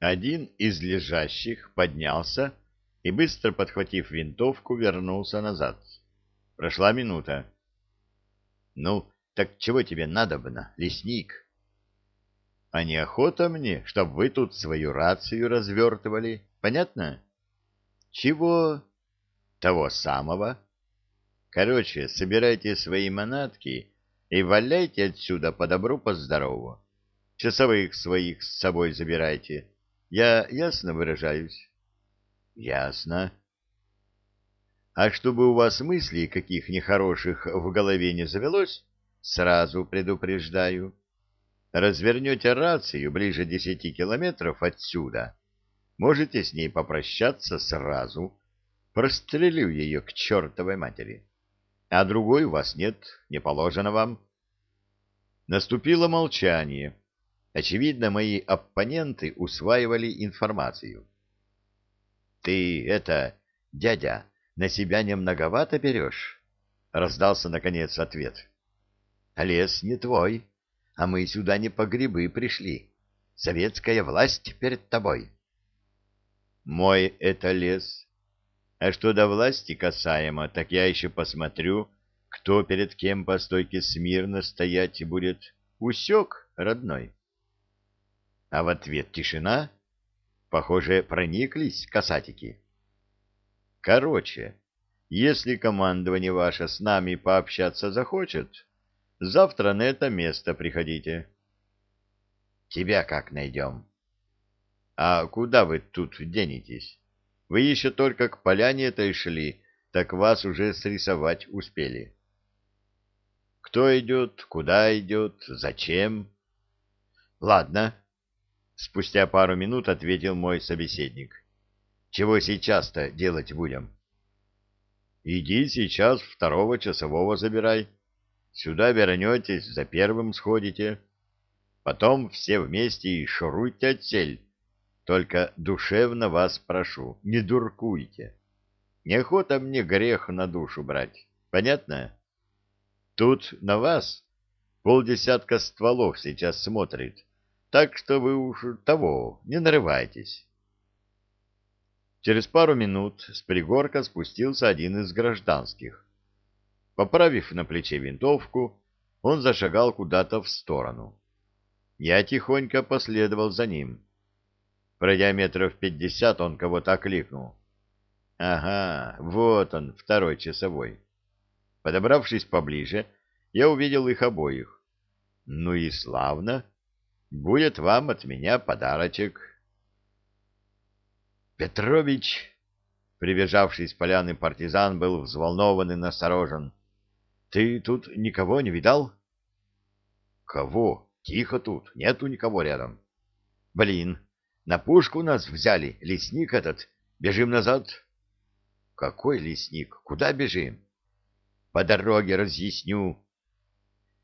Один из лежащих поднялся и, быстро подхватив винтовку, вернулся назад. Прошла минута. — Ну, так чего тебе надобно, лесник? — А неохота мне, чтоб вы тут свою рацию развертывали. Понятно? — Чего? — Того самого. Короче, собирайте свои манатки и валяйте отсюда по добру, по здорову. Часовых своих с собой забирайте. Я ясно выражаюсь? — Ясно. — А чтобы у вас мыслей каких нехороших в голове не завелось, сразу предупреждаю. Развернете рацию ближе десяти километров отсюда. Можете с ней попрощаться сразу. Прострелю ее к чертовой матери. А другой у вас нет, не положено вам. Наступило молчание. Очевидно, мои оппоненты усваивали информацию. — Ты, это, дядя, на себя не многовато берешь? — раздался, наконец, ответ. — Лес не твой, а мы сюда не по грибы пришли. Советская власть перед тобой. — Мой это лес. А что до власти касаемо, так я еще посмотрю, кто перед кем по стойке смирно стоять будет. Усек, родной. — а в ответ тишина. Похоже, прониклись касатики. Короче, если командование ваше с нами пообщаться захочет, завтра на это место приходите. Тебя как найдем? А куда вы тут денетесь? Вы еще только к поляне этой шли, так вас уже срисовать успели. Кто идет, куда идет, зачем? Ладно, Спустя пару минут ответил мой собеседник. Чего сейчас-то делать будем? Иди сейчас второго часового забирай. Сюда вернетесь, за первым сходите. Потом все вместе и шуруйте отсель. Только душевно вас прошу, не дуркуйте. Неохота мне грех на душу брать. Понятно? Тут на вас полдесятка стволов сейчас смотрит так что вы уж того, не нарывайтесь. Через пару минут с пригорка спустился один из гражданских. Поправив на плече винтовку, он зашагал куда-то в сторону. Я тихонько последовал за ним. Пройдя метров пятьдесят, он кого-то окликнул. Ага, вот он, второй часовой. Подобравшись поближе, я увидел их обоих. Ну и славно. Будет вам от меня подарочек. Петрович, прибежавший с поляны партизан, был взволнован и насторожен. Ты тут никого не видал? Кого? Тихо тут, нету никого рядом. Блин, на пушку нас взяли, лесник этот. Бежим назад. Какой лесник? Куда бежим? По дороге разъясню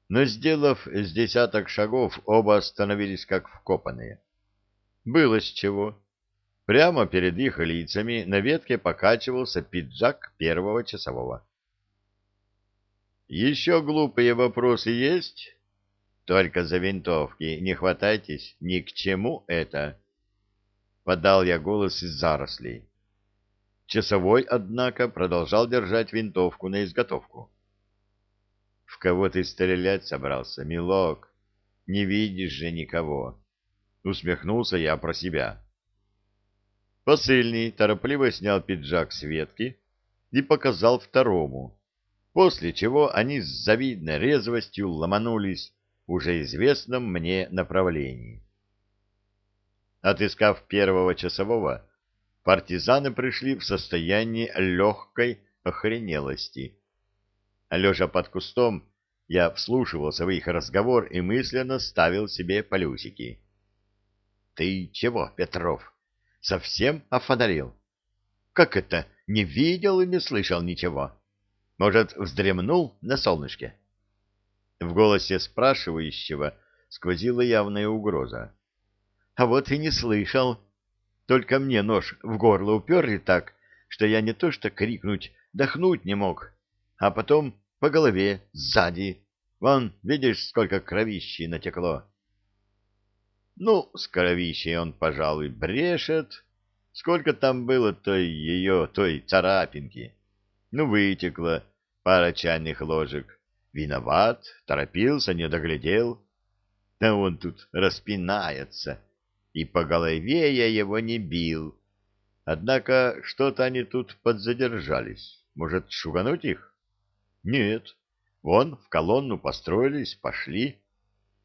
но, сделав с десяток шагов, оба остановились как вкопанные. Было с чего. Прямо перед их лицами на ветке покачивался пиджак первого часового. «Еще глупые вопросы есть? Только за винтовки не хватайтесь, ни к чему это!» Подал я голос из зарослей. Часовой, однако, продолжал держать винтовку на изготовку. В кого ты стрелять собрался, милок? Не видишь же никого. Усмехнулся я про себя. Посыльный торопливо снял пиджак с ветки и показал второму, после чего они с завидной резвостью ломанулись в уже известном мне направлении. Отыскав первого часового, партизаны пришли в состояние легкой охренелости Лежа под кустом, я вслушивался в их разговор и мысленно ставил себе полюсики. — Ты чего, Петров, совсем офонарил? — Как это, не видел и не слышал ничего? Может, вздремнул на солнышке? В голосе спрашивающего сквозила явная угроза. — А вот и не слышал. Только мне нож в горло уперли так, что я не то что крикнуть, дохнуть не мог. — а потом по голове сзади. Вон, видишь, сколько кровищи натекло. Ну, с кровищей он, пожалуй, брешет. Сколько там было той ее, той царапинки? Ну, вытекло пара чайных ложек. Виноват, торопился, не доглядел. А он тут распинается, и по голове я его не бил. Однако что-то они тут подзадержались. Может, шугануть их? Нет. Вон, в колонну построились, пошли.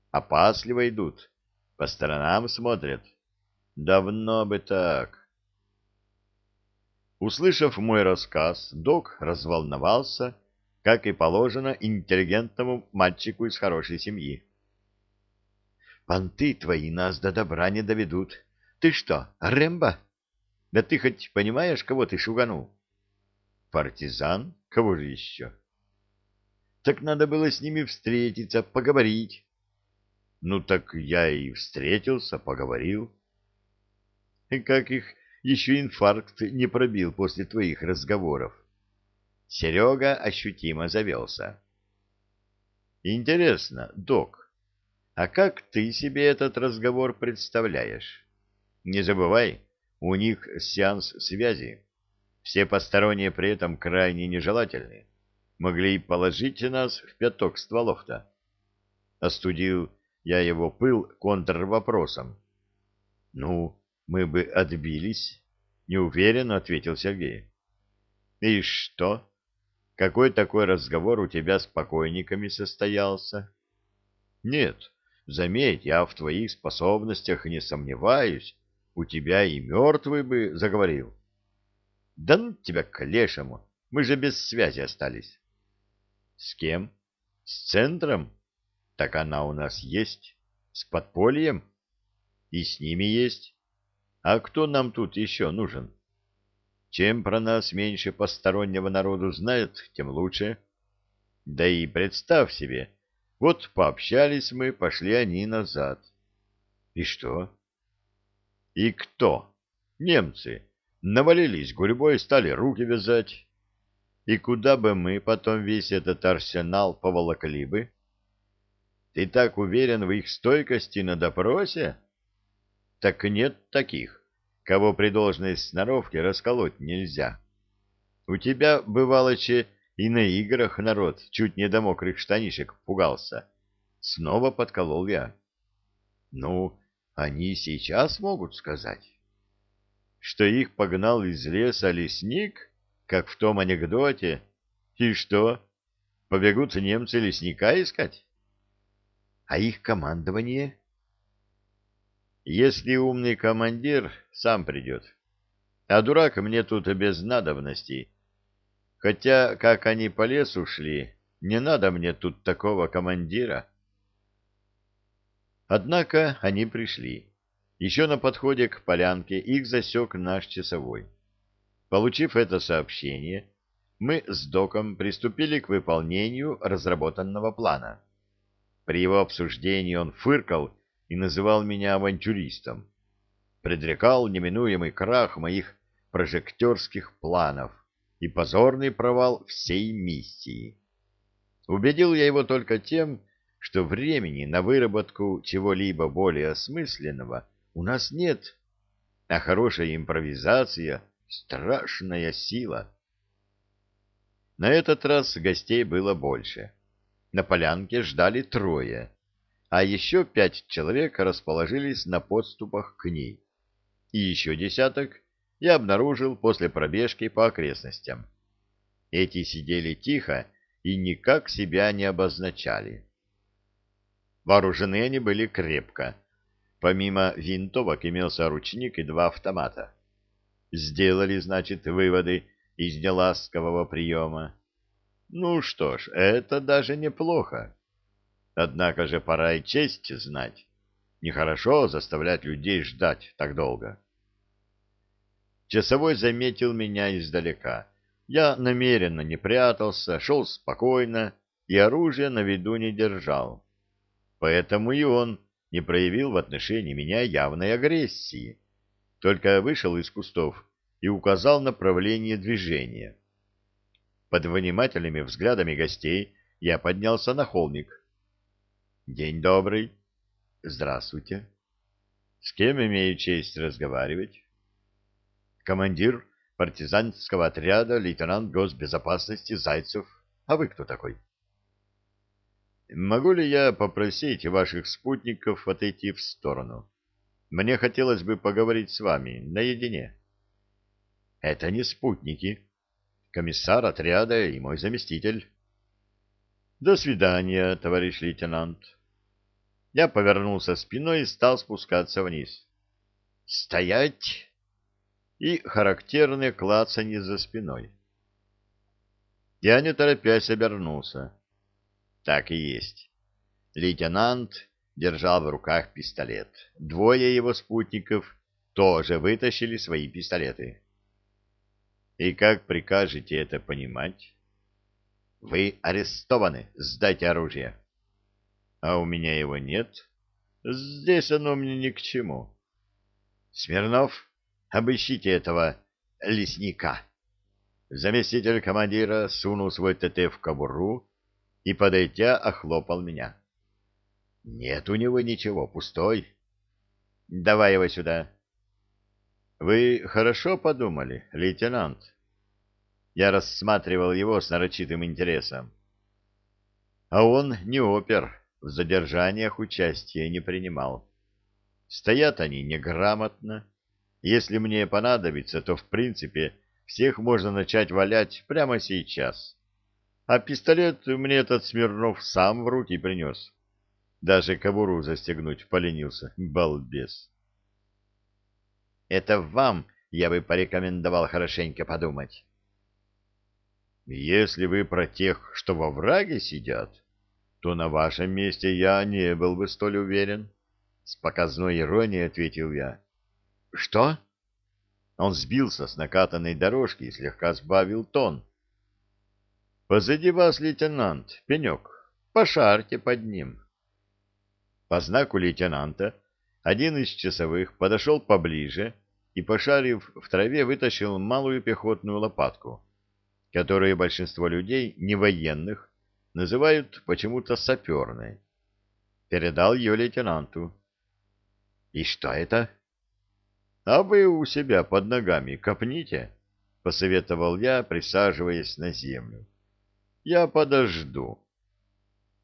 Опасливо идут. По сторонам смотрят. Давно бы так. Услышав мой рассказ, док разволновался, как и положено интеллигентному мальчику из хорошей семьи. «Понты твои нас до добра не доведут. Ты что, Рэмбо? Да ты хоть понимаешь, кого ты шуганул?» «Партизан? Кого же еще?» «Так надо было с ними встретиться, поговорить». Ну так я и встретился, поговорил. И как их еще инфаркт не пробил после твоих разговоров. Серега ощутимо завелся. Интересно, док, а как ты себе этот разговор представляешь? Не забывай, у них сеанс связи. Все посторонние при этом крайне нежелательны. Могли положить нас в пяток стволов-то. Остудил я его пыл контрвопросом. — Ну, мы бы отбились, — неуверенно ответил Сергей. — И что? Какой такой разговор у тебя с покойниками состоялся? — Нет, заметь, я в твоих способностях не сомневаюсь. У тебя и мертвый бы заговорил. — Да ну тебя к лешему, мы же без связи остались. — С кем? С центром? — так она у нас есть. С подпольем? И с ними есть. А кто нам тут еще нужен? Чем про нас меньше постороннего народу знает, тем лучше. Да и представь себе, вот пообщались мы, пошли они назад. И что? И кто? Немцы. Навалились гурьбой, стали руки вязать. И куда бы мы потом весь этот арсенал поволокли бы? Ты так уверен в их стойкости на допросе? Так нет таких, кого при должной сноровке расколоть нельзя. У тебя, бывало, че и на играх народ чуть не до мокрых штанишек пугался. Снова подколол я. Ну, они сейчас могут сказать, что их погнал из леса лесник, как в том анекдоте, и что, побегут немцы лесника искать? А их командование? Если умный командир, сам придет. А дурак мне тут без надобности. Хотя, как они по лесу шли, не надо мне тут такого командира. Однако они пришли. Еще на подходе к полянке их засек наш часовой. Получив это сообщение, мы с доком приступили к выполнению разработанного плана. При его обсуждении он фыркал и называл меня авантюристом. Предрекал неминуемый крах моих прожектерских планов и позорный провал всей миссии. Убедил я его только тем, что времени на выработку чего-либо более осмысленного у нас нет, а хорошая импровизация — страшная сила. На этот раз гостей было больше на полянке ждали трое, а еще пять человек расположились на подступах к ней. И еще десяток я обнаружил после пробежки по окрестностям. Эти сидели тихо и никак себя не обозначали. Вооружены они были крепко. Помимо винтовок имелся ручник и два автомата. Сделали, значит, выводы из неласкового приема ну что ж, это даже неплохо. Однако же пора и честь знать. Нехорошо заставлять людей ждать так долго. Часовой заметил меня издалека. Я намеренно не прятался, шел спокойно и оружие на виду не держал. Поэтому и он не проявил в отношении меня явной агрессии, только вышел из кустов и указал направление движения. Под внимательными взглядами гостей я поднялся на холмик. «День добрый!» «Здравствуйте!» С кем имею честь разговаривать? Командир партизанского отряда лейтенант госбезопасности Зайцев. А вы кто такой? Могу ли я попросить ваших спутников отойти в сторону? Мне хотелось бы поговорить с вами наедине. Это не спутники. Комиссар отряда и мой заместитель. До свидания, товарищ лейтенант. Я повернулся спиной и стал спускаться вниз. Стоять! И характерное клацанье за спиной. Я, не торопясь, обернулся. Так и есть. Лейтенант держал в руках пистолет. Двое его спутников тоже вытащили свои пистолеты. И как прикажете это понимать? Вы арестованы. Сдайте оружие. А у меня его нет. Здесь оно мне ни к чему. Смирнов, обыщите этого лесника. Заместитель командира сунул свой ТТ в кобуру и, подойдя, охлопал меня. Нет у него ничего, пустой. Давай его сюда. Вы хорошо подумали, лейтенант? Я рассматривал его с нарочитым интересом. А он не опер, в задержаниях участия не принимал. Стоят они неграмотно. Если мне понадобится, то, в принципе, всех можно начать валять прямо сейчас. А пистолет мне этот Смирнов сам в руки принес. Даже кобуру застегнуть поленился, балбес. Это вам я бы порекомендовал хорошенько подумать. Если вы про тех, что во враге сидят, то на вашем месте я не был бы столь уверен. С показной иронией ответил я. Что? Он сбился с накатанной дорожки и слегка сбавил тон. Позади вас, лейтенант, пенек. Пошарьте под ним. По знаку лейтенанта один из часовых подошел поближе и, пошарив в траве, вытащил малую пехотную лопатку которые большинство людей, не военных, называют почему-то саперной. Передал ее лейтенанту. — И что это? — А вы у себя под ногами копните, — посоветовал я, присаживаясь на землю. — Я подожду.